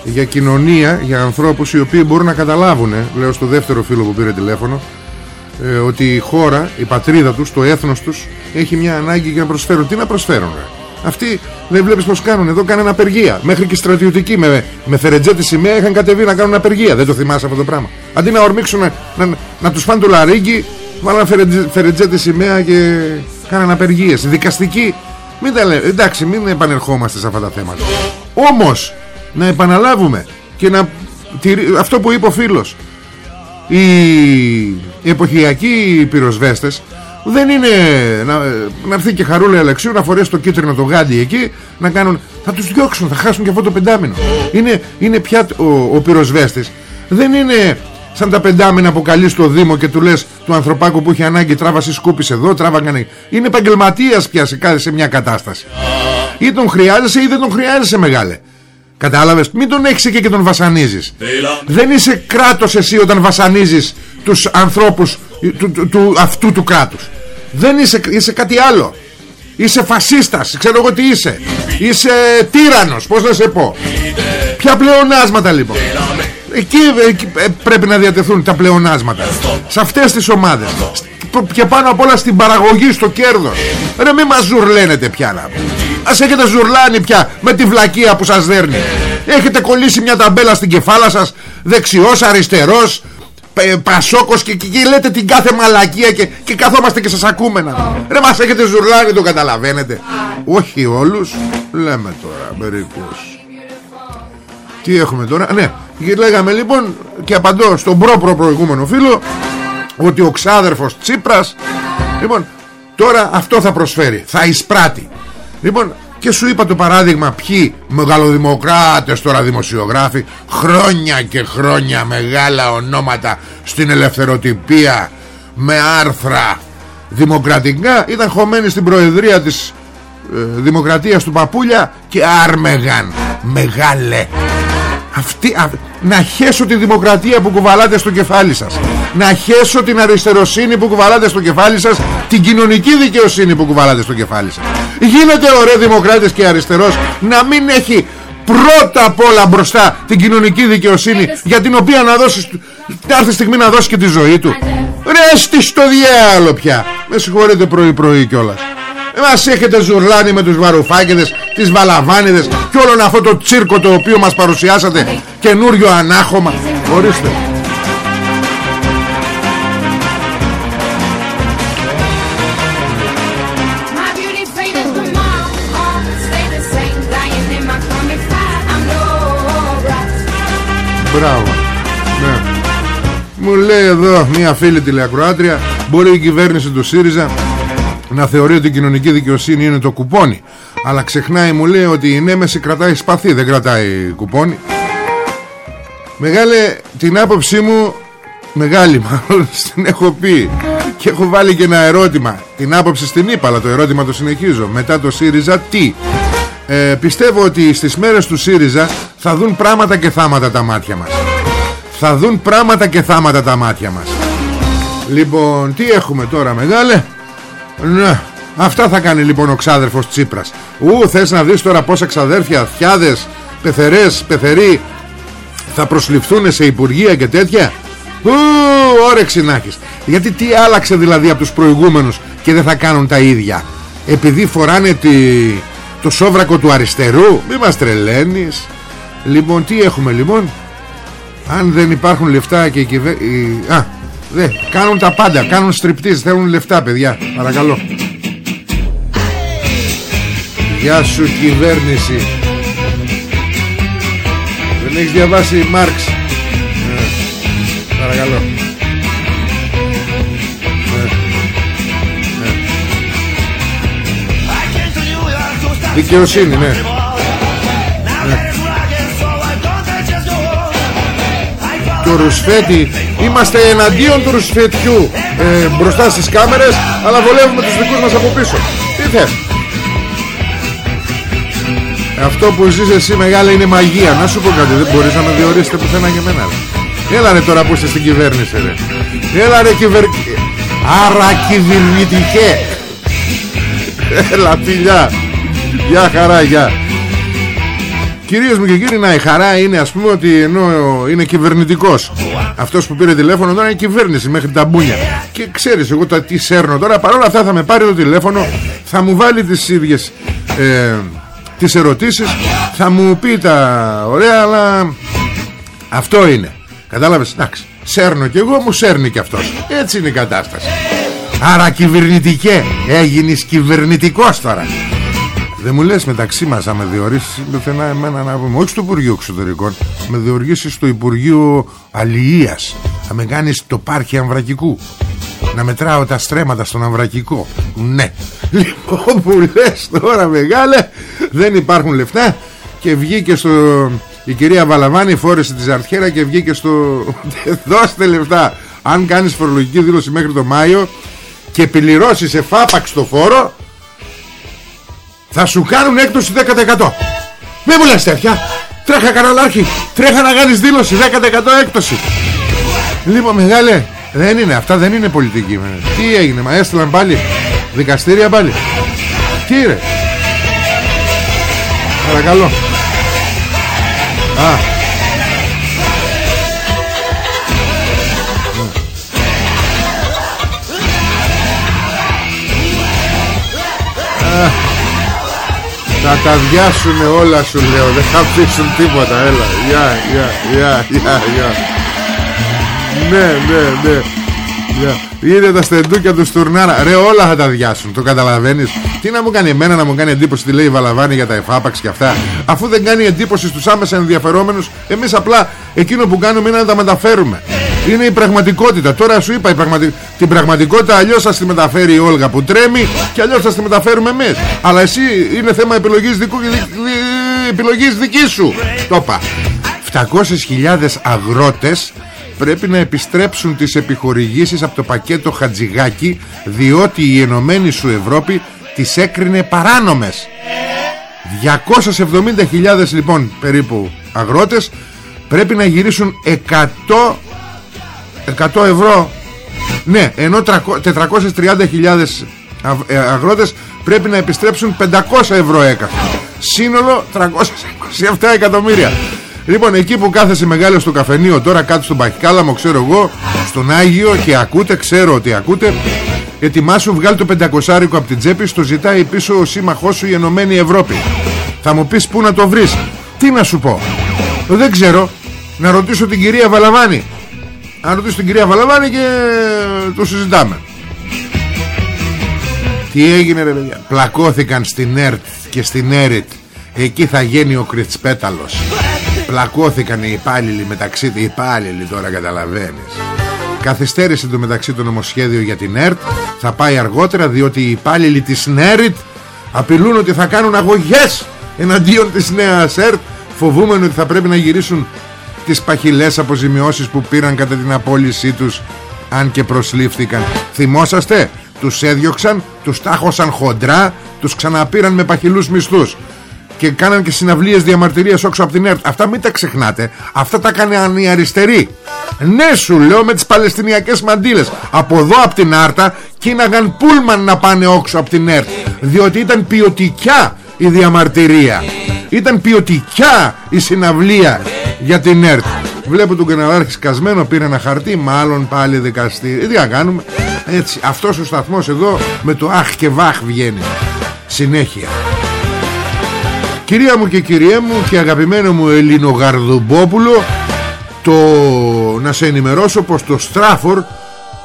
[SPEAKER 1] για κοινωνία, για ανθρώπους οι οποίοι μπορούν να καταλάβουν, λέω στο δεύτερο φίλο που πήρε τηλέφωνο, ε, ότι η χώρα, η πατρίδα τους, το έθνος τους έχει μια ανάγκη για να προσφέρουν. Τι να προσφέρουν ρε; Αυτοί δεν βλέπεις πως κάνουν. Εδώ κάνουν απεργία. Μέχρι και στρατιωτικοί με, με φερετζέτη σημαία είχαν κατεβεί να κάνουν απεργία. Δεν το θυμάσαι αυτό το πράγμα. Αντί να ορμήξουν να, να, να τους φάνε το λαρίγκι Βάλαν φερετζέτη σημαία και κάναν απεργίες. Δικαστικοί μην τα λέμε, εντάξει μην επανερχόμαστε σε αυτά τα θέματα. Όμως να επαναλάβουμε Και να αυτό που είπε ο φίλος οι, οι εποχιακοί πυροσβέστες δεν είναι να, να έρθει και χαρούλα Αλεξίου να φορέσει το κίτρινο το γάντι εκεί να κάνουν, θα τους διώξουν θα χάσουν και αυτό το πεντάμινο. Είναι, είναι πια ο, ο πυροσβέστης. Δεν είναι σαν τα πεντάμινα που καλείς στο Δήμο και του λες του ανθρωπάκου που έχει ανάγκη τράβαση σκούπης εδώ τράβα κανένα είναι επαγγελματίας πια σε, σε μια κατάσταση. Ή τον χρειάζεσαι ή δεν τον χρειάζεσαι μεγάλε. Κατάλαβες; Μην τον έχεις εκεί και τον βασανίζεις. Δεν είσαι κράτος εσύ όταν βασανίζεις Τους ανθρώπους του, του, αυτού του κράτους Δεν είσαι, είσαι κάτι άλλο. Είσαι φασίστας Ξέρω εγώ τι είσαι. Είσαι τύρανος Πώς να σε πω. Ποια πλεονάσματα λοιπόν. Εκεί, εκεί ε, πρέπει να διατεθούν τα πλεονάσματα. Σε αυτές τις ομάδες. Και πάνω απ' όλα στην παραγωγή Στο κέρδος. Ρε μη μας ζουρλένετε πια Ας έχετε ζουρλάνει πια με τη βλακεία που σας δέρνει. Έχετε κολλήσει μια ταμπέλα στην κεφάλα σας Δεξιός, αριστερός Πασόκος και, και, και, λέτε την κάθε μαλακία και, και καθόμαστε και σας ακούμε να... Ρε μας έχετε ζουρλάνει το καταλαβαίνετε. Όχι όλους Λέμε τώρα μερικούς. Τι έχουμε τώρα; Ναι λέγαμε λοιπόν και απαντώ στον προ προ προηγούμενο φίλο Ότι ο ξάδερφος Τσίπρας Λοιπόν τώρα αυτό θα προσφέρει Θα εισπράττει. Λοιπόν και σου είπα το παράδειγμα ποιοι μεγαλοδημοκράτες τώρα δημοσιογράφοι χρόνια και χρόνια μεγάλα ονόματα στην ελευθεροτυπία με άρθρα δημοκρατικά ήταν χωμένοι στην προεδρία της ε, δημοκρατίας του Παπούλια και άρμεγαν μεγάλε. Αυτή, να χέσω τη δημοκρατία που κουβαλάτε στο κεφάλι σας. Να χέσω την αριστεροσύνη που κουβαλάτε στο κεφάλι σας την κοινωνική δικαιοσύνη που κουβαλάτε στο κεφάλι σας γίνεται ωραία δημοκράτες και αριστερός να μην έχει πρώτα απ' όλα μπροστά την κοινωνική δικαιοσύνη για την οποία να δώσει να έρθει στιγμή να δώσει και τη ζωή του. Ρε στο διάλο πια. Με συγχωρείτε πρωί πρωί κιόλας. Μας έχετε ζουρλάνει με τους βαρουφάκηδες Τις βαλαβάνιδες Και όλο αυτό το τσίρκο το οποίο μας παρουσιάσατε Καινούριο ανάχωμα. Ορίστε Μπράβο. Ναι. Μου λέει εδώ μια φίλη τηλεακροάτρια Μπορεί η κυβέρνηση του ΣΥΡΙΖΑ να θεωρεί ότι η κοινωνική δικαιοσύνη είναι το κουπόνι. Αλλά ξεχνάει μου λέει ότι η νέμεση κρατάει σπαθί δεν κρατάει κουπόνι. Μεγάλε την άποψή μου Μεγάλη μάλλον την έχω πει. Και έχω βάλει και ένα ερώτημα. Την άποψη στην είπα αλλά το ερώτημα το συνεχίζω. Μετά το ΣΥΡΙΖΑ τι; Ε, Πιστεύω ότι στις μέρες του ΣΥΡΙΖΑ Θα δουν πράγματα και θάματα τα μάτια μας. Θα δουν πράγματα και θάματα τα μάτια μας. Λοιπόν τι έχουμε τώρα μεγάλε; Ναι Αυτά θα κάνει λοιπόν ο ξάδερφος Τσίπρας. Ου θες να δεις τώρα πόσα ξαδέρφια Θιάδες, πεθερές, πεθεροί Θα προσληφθούν σε υπουργεία και τέτοια; Ου όρεξη να έχεις Γιατί τι άλλαξε δηλαδή από τους προηγούμενους Και δεν θα κάνουν τα ίδια; Επειδή φοράνε τη, το σόβρακο του αριστερού Μη μας τρελαίνεις. Λοιπόν τι έχουμε λοιπόν; Αν δεν υπάρχουν λεφτά και η κυβέρνηση Α, δε, κάνουν τα πάντα Κάνουν στριπτής, θέλουν λεφτά παιδιά Παρακαλώ. Γεια σου κυβέρνηση. Δεν έχεις διαβάσει Μάρξ. Ναι. Παρακαλώ Δικαιοσύνη ναι. ναι. Το ρουσφέτι Είμαστε εναντίον του ρουσφετιού ε, Μπροστά στις κάμερες Αλλά βολεύουμε τους δικούς μας από πίσω. Τι θες; Αυτό που ζεις εσύ μεγάλα είναι μαγεία. Να σου πω κάτι δεν μπορείς να με διορίσετε πουθενά για μένα. Έλα ρε τώρα που είσαι στην κυβέρνηση ρε. Έλα ρε κυβερ... Άρα κυβερνητικέ. Έλα φιλιά Γεια χαρά γεια. Κυρίες μου και κύριοι να η χαρά είναι ας πούμε ότι ενώ είναι κυβερνητικός Αυτός που πήρε τηλέφωνο τώρα είναι κυβέρνηση μέχρι τα μπούνια. Και ξέρεις εγώ τα τι σέρνω τώρα Παρόλα αυτά θα με πάρει το τηλέφωνο Θα μου βάλει τις ίδιες ε, Τις ερωτήσεις Θα μου πει τα ωραία αλλά Αυτό είναι. Κατάλαβες; Εντάξει Σέρνω και εγώ μου σέρνει και αυτός. Έτσι είναι η κατάσταση. Άρα κυβερνητικέ Έγινες κυβερνητικός τώρα δεν μου λες μεταξύ μας Αν με διορίσεις πουθενά εμένα να πούμε. Όχι στο Υπουργείο Εξωτερικών Με διοργήσεις στο Υπουργείο Αλληλείας. Θα με κάνεις το πάρκι Αμβρακικού. Να μετράω τα στρέμματα στον Αμβρακικό. Ναι. Λοιπόν που λες τώρα μεγάλε Δεν υπάρχουν λεφτά Και βγήκε στο η κυρία Βαλαβάνη φόρεσε τη ζαρτιέρα και βγήκε στο δώστε λεφτά. Αν κάνεις φορολογική δήλωση μέχρι το Μάιο και πληρώσεις εφάπαξ το φόρο θα σου κάνουν έκπτωση 10% Μη μου λες τέτοια. Τρέχα καναλάρχη Τρέχα να κάνεις δήλωση. 10% έκπτωση. Λοιπόν μεγάλε Δεν είναι. Αυτά δεν είναι πολιτική Τι έγινε μα έστειλαν πάλι Δικαστήρια πάλι. Τι είναι Παρακαλώ. Α Θα τα βιάσουνε όλα σου λέω. Δεν θα αφήσουν τίποτα. Έλα Γεια γεια γεια γεια γεια. Ναι ναι ναι. Είναι τα στεντούκια του Στουρνάρα. Ρε όλα θα τα διάσουν Το καταλαβαίνεις; Τι να μου κάνει εμένα να μου κάνει εντύπωση Τι λέει η Βαλαβάνη για τα εφάπαξ και αυτά; Αφού δεν κάνει εντύπωση στους άμεσα ενδιαφερόμενους Εμείς απλά εκείνο που κάνουμε είναι να τα μεταφέρουμε είναι η πραγματικότητα. Τώρα σου είπα η πραγματι... την πραγματικότητα αλλιώς θα τη μεταφέρει η Όλγα που τρέμει και αλλιώς θα τη μεταφέρουμε εμείς. Αλλά εσύ είναι θέμα επιλογής, δικού... επιλογής δικής σου. Το είπα. 700.000 αγρότες πρέπει να επιστρέψουν τις επιχορηγήσεις από το πακέτο Χατζηγάκη διότι η Ενωμένη σου Ευρώπη τις έκρινε παράνομες 270.000 λοιπόν περίπου αγρότες πρέπει να γυρίσουν 100 100 ευρώ. Ναι ενώ 430.000 ε, αγρότες πρέπει να επιστρέψουν 500 ευρώ έκαθα. Σύνολο 327 εκατομμύρια. Λοιπόν εκεί που κάθεσαι μεγάλος στο καφενείο Τώρα κάτω στον Παχικάλαμο ξέρω εγώ Στον Άγιο και ακούτε Ξέρω ότι ακούτε Ετοιμάσου βγάλει το 500 από την τσέπη Στο ζητάει πίσω ο σύμμαχός σου η Ενωμένη Ευρώπη. Θα μου πεις πού να το βρεις. Τι να σου πω. Δεν ξέρω. Να ρωτήσω την κυρία Βαλαβάνη αν ρωτήσω την κυρία Βαλαβάνη και το συζητάμε. Τι έγινε ρε παιδιά; Πλακώθηκαν στην ΕΡΤ και στην ΕΡΙΤ. Εκεί θα γίνει ο Κριτσπέταλος Πλακώθηκαν οι υπάλληλοι μεταξύ Οι υπάλληλοι τώρα καταλαβαίνεις. Καθυστέρησε το μεταξύ το νομοσχέδιο για την ΕΡΤ. Θα πάει αργότερα διότι οι υπάλληλοι της ΝΕΡΙΤ Απειλούν ότι θα κάνουν αγωγές Εναντίον της νέας ΕΡΤ. Φοβούμενοι ότι θα πρέπει να γυρίσουν τις παχυλές αποζημιώσεις που πήραν κατά την απόλυσή τους αν και προσλήφθηκαν. Θυμόσαστε τους έδιωξαν τους τάχωσαν χοντρά τους ξαναπήραν με παχυλούς μισθούς. Και κάναν και συναυλίες διαμαρτυρίες όξω από την ΕΡΤ. Αυτά μην τα ξεχνάτε. Αυτά τα κάναν οι αριστεροί ναι σου λέω με τις παλαιστινιακές μαντήλες. Από εδώ από την Άρτα κίναγαν πούλμαν να πάνε όξω από την ΕΡΤ. Διότι ήταν ποιοτικιά η διαμαρτυρία. Ήταν ποιοτικιά η συναυλία για την ΕΡΤ. Βλέπω τον καναλάρχη σκασμένο Πήρε ένα χαρτί μάλλον πάλι δικαστή Τι να κάνουμε; Έτσι Αυτός ο σταθμός εδώ με το αχ και βαχ βγαίνει. Συνέχεια. Κυρία μου και κυρία μου Και αγαπημένο μου Ελληνογαρδομπόπουλο Το να σε ενημερώσω πως το Στράφορ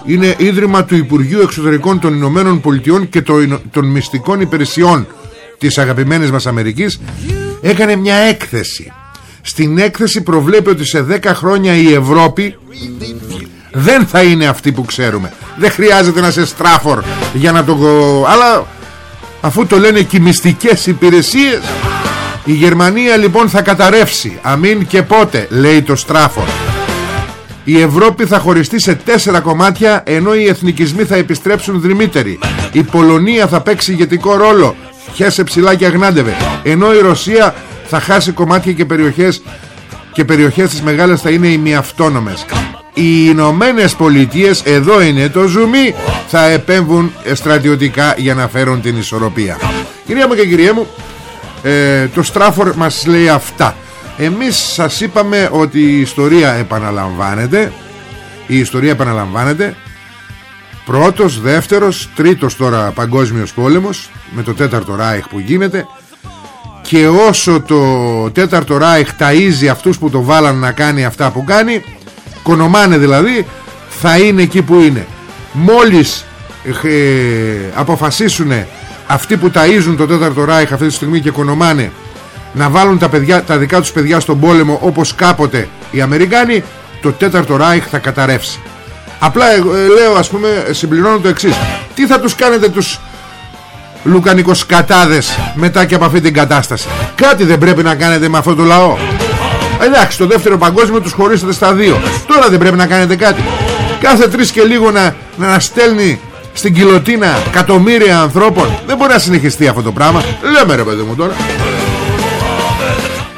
[SPEAKER 1] είναι ίδρυμα του Υπουργείου Εξωτερικών των Ηνωμένων Πολιτειών και των μυστικών υπηρεσιών της αγαπημένης μας Αμερικής. Έκανε μια έκθεση στην έκθεση προβλέπει ότι σε 10 χρόνια η Ευρώπη δεν θα είναι αυτή που ξέρουμε. Δεν χρειάζεται να σε στράφορ για να το... αλλά αφού το λένε και οι μυστικές υπηρεσίες η Γερμανία λοιπόν θα καταρρεύσει. Αμήν και πότε λέει το στράφορ. Η Ευρώπη θα χωριστεί σε τέσσερα κομμάτια ενώ οι εθνικισμοί θα επιστρέψουν δρυμύτεροι. Η Πολωνία θα παίξει ηγετικό ρόλο. Χέσε ψηλά και αγνάντευε. Ενώ η Ρωσία θα χάσει κομμάτια και περιοχές και περιοχές τις μεγάλες θα είναι ημιαυτόνομες οι Ηνωμένες Πολιτείες εδώ είναι το ζουμί θα επέμβουν στρατιωτικά για να φέρουν την ισορροπία. Κυρία μου και κυρία μου ε, το Στράφορ μας λέει αυτά. Εμείς σας είπαμε ότι η ιστορία επαναλαμβάνεται. Η ιστορία επαναλαμβάνεται. Πρώτος, δεύτερος, τρίτος τώρα παγκόσμιος πόλεμος με το τέταρτο Ράιχ που γίνεται και όσο το τέταρτο Ράιχ ταΐζει αυτούς που το βάλαν να κάνει αυτά που κάνει κονομάνε δηλαδή θα είναι εκεί που είναι. Μόλις ε, αποφασίσουν αυτοί που ταΐζουν το τέταρτο Ράιχ αυτή τη στιγμή και κονομάνε να βάλουν τα, παιδιά, τα δικά τους παιδιά στον πόλεμο όπως κάποτε οι Αμερικάνοι το τέταρτο Ράιχ θα καταρρεύσει. Απλά ε, λέω ας πούμε συμπληρώνω το εξής. Τι θα τους κάνετε τους λουκανικοσκατάδες μετά και από αυτή την κατάσταση. Κάτι δεν πρέπει να κάνετε με αυτό το λαό. Εντάξει το δεύτερο παγκόσμιο τους χωρίσατε στα δύο. Τώρα δεν πρέπει να κάνετε κάτι. Κάθε τρεις και λίγο να, να στέλνει στην κοιλωτίνα εκατομμύρια ανθρώπων. Δεν μπορεί να συνεχιστεί αυτό το πράγμα. Λέμε ρε παιδί μου τώρα.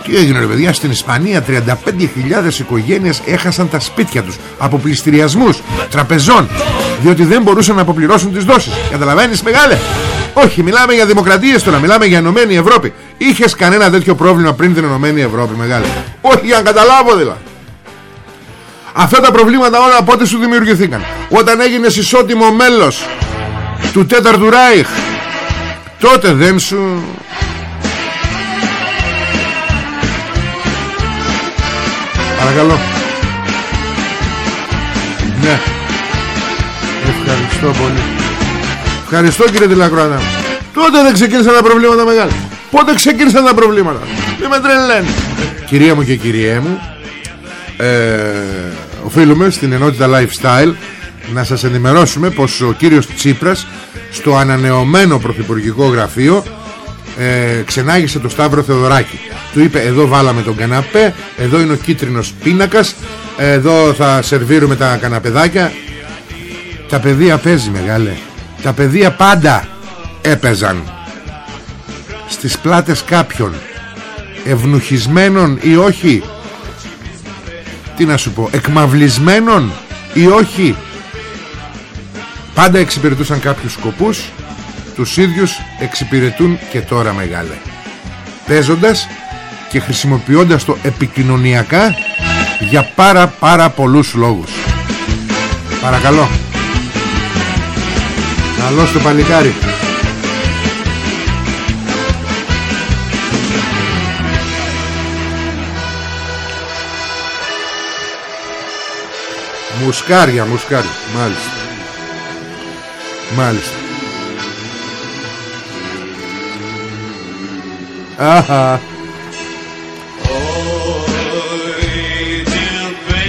[SPEAKER 1] Τι έγινε ρε παιδιά στην Ισπανία 35.000 οικογένειες έχασαν τα σπίτια τους από πληστηριασμούς τραπεζών διότι δεν μπορούσαν να αποπληρώσουν τις δόσεις. Καταλαβαίνεις μεγάλε; Όχι μιλάμε για δημοκρατίες τώρα μιλάμε για Ενωμένη Ευρώπη. Είχες κανένα τέτοιο πρόβλημα πριν την Ενωμένη Ευρώπη μεγάλε όχι για να καταλάβω δηλαδή. Αυτά τα προβλήματα όλα πότε σου δημιουργηθήκαν. Όταν έγινες ισότιμο μέλος Του τέταρτου Ράιχ Τότε δεν σου Παρακαλώ. Ναι. Ευχαριστώ πολύ Ευχαριστώ κύριε Τηλακροάτα Τότε δεν ξεκίνησαν τα προβλήματα μεγάλα. Πότε ξεκίνησαν τα προβλήματα; Δεν με τρελαίνει Κυρία μου και κυριέ μου ε, οφείλουμε στην ενότητα lifestyle να σας ενημερώσουμε πως ο κύριος Τσίπρας στο ανανεωμένο πρωθυπουργικό γραφείο ε, ξενάγησε το Σταύρο Θεοδωράκη. Του είπε εδώ βάλαμε τον καναπέ εδώ είναι ο κίτρινος πίνακας εδώ θα σερβίρουμε τα καναπεδάκια τα παιδεία παίζει μεγάλε τα παιδεία πάντα έπαιζαν. Στις πλάτες κάποιων ευνουχισμένων ή όχι. Τι να σου πω εκμαυλισμένων ή όχι. Πάντα εξυπηρετούσαν κάποιους σκοπούς τους ίδιους εξυπηρετούν και τώρα μεγάλε. Παίζοντας και χρησιμοποιώντας το επικοινωνιακά για πάρα πάρα πολλούς λόγους. Παρακαλώ καλό στο παλικάρι Μουσκάρια, μουσκάρια. Μάλιστα. Μάλιστα. Αχα.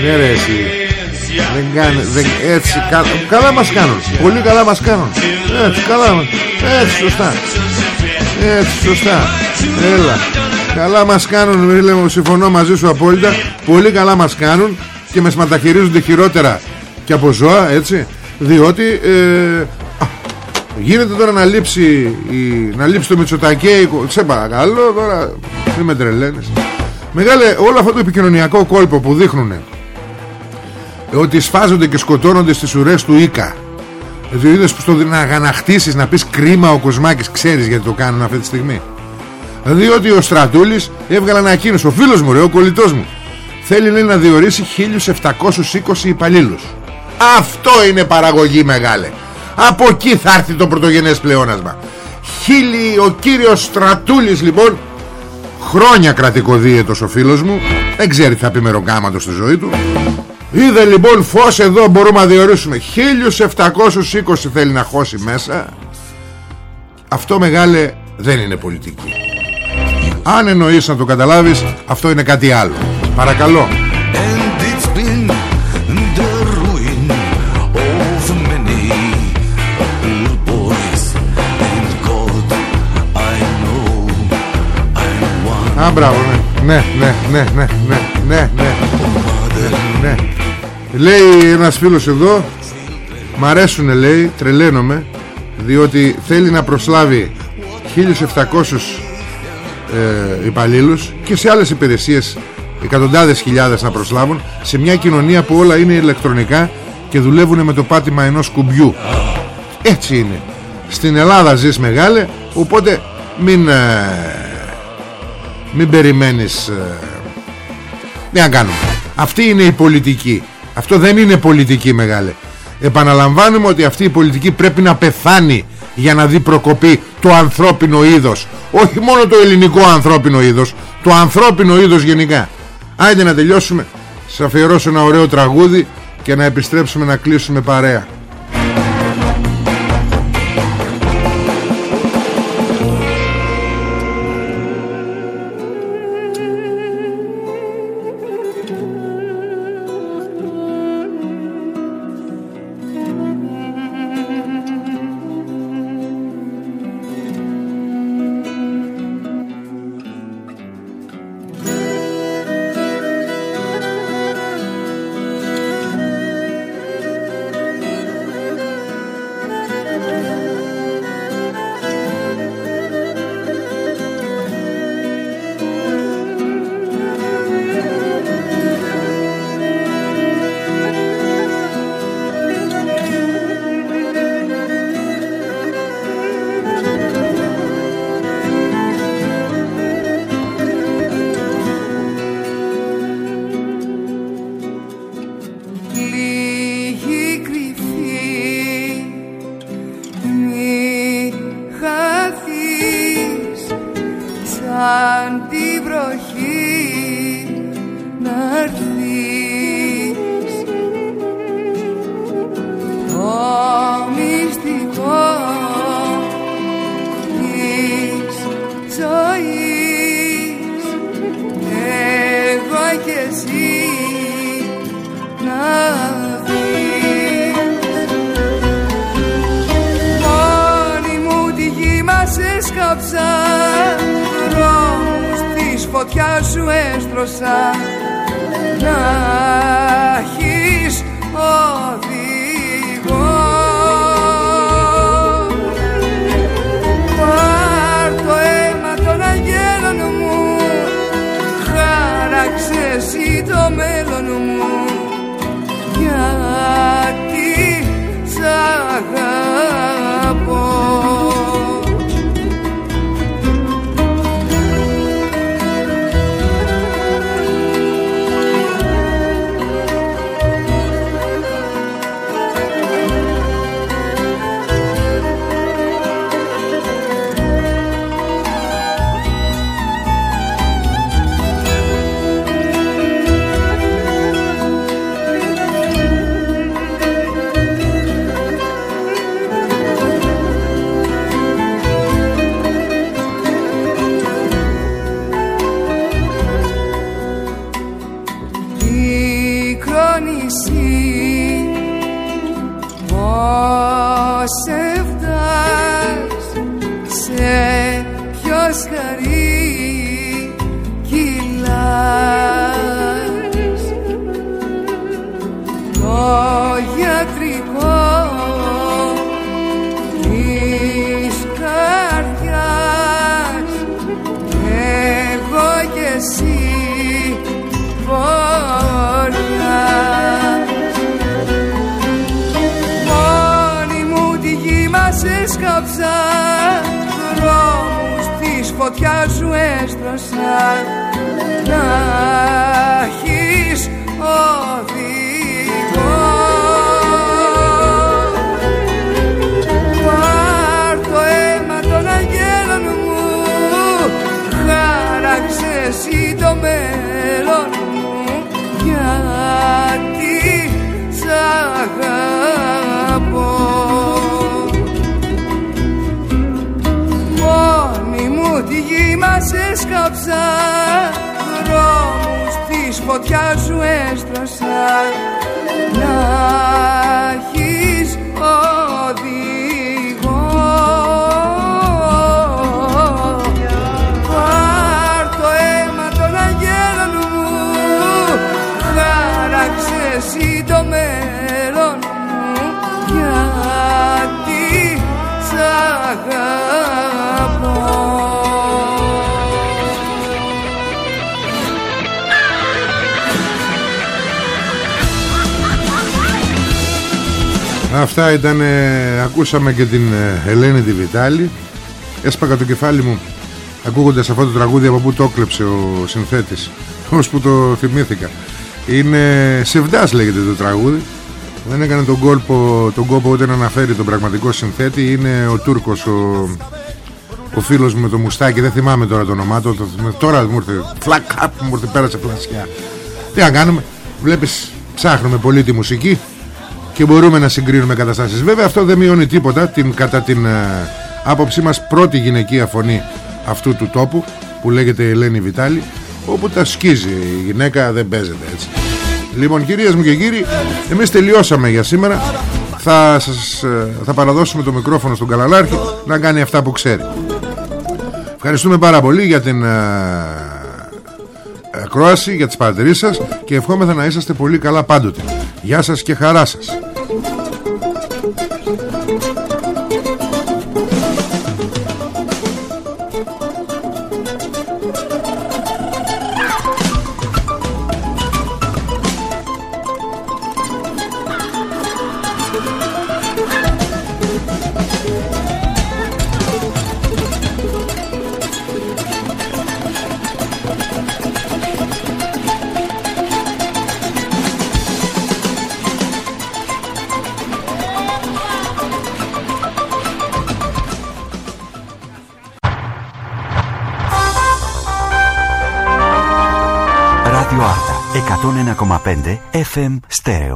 [SPEAKER 1] Ναι ρε εσύ Δεν κάνει δεν, Έτσι κα, Καλά μας κάνουν. Πολύ καλά μας κάνουν. Έτσι καλά Έτσι σωστά. Έτσι σωστά. Έλα. Καλά μας κάνουν λέμε, Συμφωνώ μαζί σου απόλυτα. Πολύ καλά μας κάνουν και με μεταχειρίζονται χειρότερα και από ζώα έτσι. Διότι ε, γίνεται τώρα να λείψει η, να λείψει το Μητσοτακέ σε παρακαλώ τώρα μην με τρελαίνεις. Μεγάλε όλο αυτό το επικοινωνιακό κόλπο που δείχνουν ότι σφάζονται και σκοτώνονται στις ουρές του Ίκα. Δηλαδή είδες που στο να αγαναχτήσεις να πεις κρίμα ο Κοσμάκης Ξέρεις γιατί το κάνουν αυτή τη στιγμή. Διότι ο Στρατούλης έβγαλε ανακοίνωση Ο φίλος μου ρε, ο κολλητός μου. Θέλει λέει, να διορίσει 1720 υπαλλήλους. Αυτό είναι παραγωγή μεγάλε. Από εκεί θα έρθει το πρωτογενές πλεόνασμα. Χίλι, ο κύριος Στρατούλης λοιπόν Χρόνια κρατικοδίαιτος ο φίλος μου. Δεν ξέρει θα πει μεροκάματο στη ζωή του Είδε λοιπόν φως εδώ μπορούμε να διορίσουμε. 1720 θέλει να χώσει μέσα. Αυτό μεγάλε δεν είναι πολιτική. Αν εννοείς να το καταλάβεις Αυτό είναι κάτι άλλο. Παρακαλώ. Α, ναι, ναι, ναι, ναι, ναι. ναι, ναι, ναι. Λέει ένας φίλος εδώ Μ' αρέσουνε λέει, τρελαίνομαι Διότι θέλει να προσλάβει 1700 ε, υπαλλήλους Και σε άλλες υπηρεσίες εκατοντάδες χιλιάδες να προσλάβουν σε μια κοινωνία που όλα είναι ηλεκτρονικά και δουλεύουν με το πάτημα ενός κουμπιού. Έτσι είναι. Στην Ελλάδα ζεις μεγάλε οπότε μην, ε,
[SPEAKER 2] μην περιμένεις ε, τι να κάνουμε. Αυτή είναι η πολιτική αυτό δεν είναι πολιτική μεγάλη επαναλαμβάνουμε ότι αυτή η πολιτική πρέπει να πεθάνει για να δει προκοπή το ανθρώπινο είδος. Όχι μόνο το ελληνικό ανθρώπινο είδος το ανθρώπινο είδος γενικά. Άιντε να τελειώσουμε. Σε αφιερώσω ένα ωραίο τραγούδι και να επιστρέψουμε να κλείσουμε παρέα εσύ να δεις Μόνη μου τη γη μας έσκαψα δρόμους της φωτιάς σου έστρωσα. Να έχεις ό,τι na na ξεσκάψα δρόμους της φωτιάς σου έστρωσα να Αυτά ήταν, ακούσαμε και την ε, Ελένη τη Βιτάλη. Έσπαγα το κεφάλι μου
[SPEAKER 1] ακούγοντας αυτό το τραγούδι από που το έκλεψε ο συνθέτης. Ως που το θυμήθηκα. Είναι Σεβδάς λέγεται το τραγούδι. Δεν έκανε τον, κόλπο, τον κόπο ούτε να αναφέρει τον πραγματικό συνθέτη. Είναι ο Τούρκος ο, ο φίλος μου με το μουστάκι. Δεν θυμάμαι τώρα το όνομά του. Τώρα μου ήρθε φλακά μου ήρθε πέρασε φλασιά. Τι να κάνουμε. Βλέπεις ψάχνουμε πολύ τη μουσική και μπορούμε να συγκρίνουμε καταστάσεις. Βέβαια αυτό δεν μειώνει τίποτα την, κατά την ε, άποψή μας. Πρώτη γυναικεία φωνή αυτού του τόπου που λέγεται Ελένη Βιτάλη όπου τα σκίζει η γυναίκα δεν παίζεται έτσι. Λοιπόν κυρίες μου και κύριοι εμείς τελειώσαμε για σήμερα. Θα, σας, ε, θα παραδώσουμε το μικρόφωνο στον Καλαλάρχη να κάνει αυτά που ξέρει. Ευχαριστούμε πάρα πολύ για την ε, ακρόαση για τις παρατηρήσεις σας και ευχόμεθα να είσαστε πολύ καλά πάντοτε. Γεια σας και χαρά σας
[SPEAKER 3] FM Stereo.